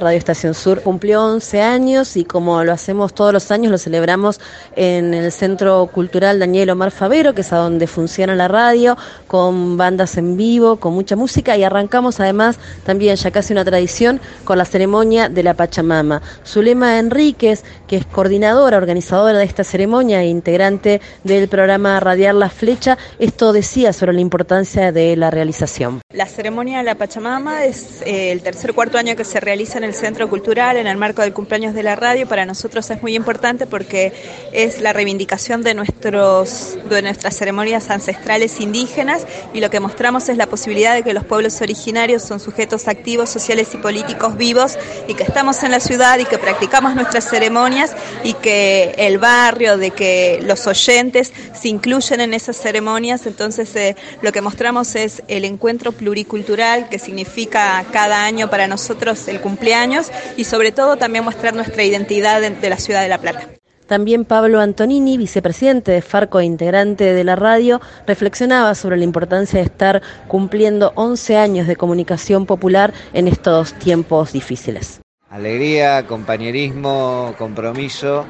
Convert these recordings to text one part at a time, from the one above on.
Radio Estación Sur cumplió 11 años y como lo hacemos todos los años, lo celebramos en el Centro Cultural Daniel Omar Favero, que es a donde funciona la radio, con bandas en vivo, con mucha música y arrancamos además también ya casi una tradición con la ceremonia de la Pachamama. Zulema Enríquez, que es coordinadora, organizadora de esta ceremonia e integrante del programa Radiar la Flecha, esto decía sobre la importancia de la realización. La ceremonia de la Pachamama es eh, el tercer cuarto año que se realiza en el Centro Cultural en el marco del cumpleaños de la radio. Para nosotros es muy importante porque es la reivindicación de, nuestros, de nuestras ceremonias ancestrales indígenas y lo que mostramos es la posibilidad de que los pueblos originarios son sujetos activos, sociales y políticos vivos y que estamos en la ciudad y que practicamos nuestras ceremonias y que el barrio, de que los oyentes se incluyen en esas ceremonias. Entonces eh, lo que mostramos es el encuentro pluricultural que significa cada año para nosotros el cumpleaños años y sobre todo también mostrar nuestra identidad de, la ciudad de La Plata. También Pablo Antonini, vicepresidente de Farco e integrante de la radio, reflexionaba sobre la importancia de estar cumpliendo 11 años de comunicación popular en estos tiempos difíciles. Alegría, compañerismo, compromiso.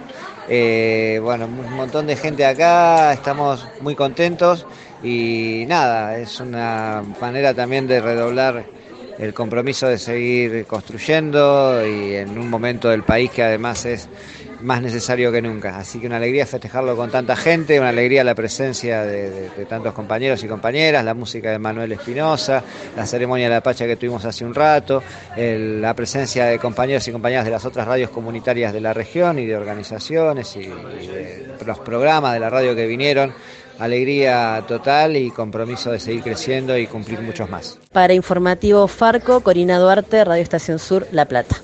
Eh, bueno, un montón de gente acá, estamos muy contentos y nada, es una manera también de redoblar el compromiso de seguir construyendo y en un momento del país que además es más necesario que nunca. Así que una alegría festejarlo con tanta gente, una alegría la presencia de, tantos compañeros y compañeras, la música de Manuel Espinosa, la ceremonia de la Pacha que tuvimos hace un rato, la presencia de compañeros y compañeras de las otras radios comunitarias de la región y de organizaciones y de los programas de la radio que vinieron alegría total y compromiso de seguir creciendo y cumplir muchos más. Para Informativo Farco, Corina Duarte, Radio Estación Sur, La Plata.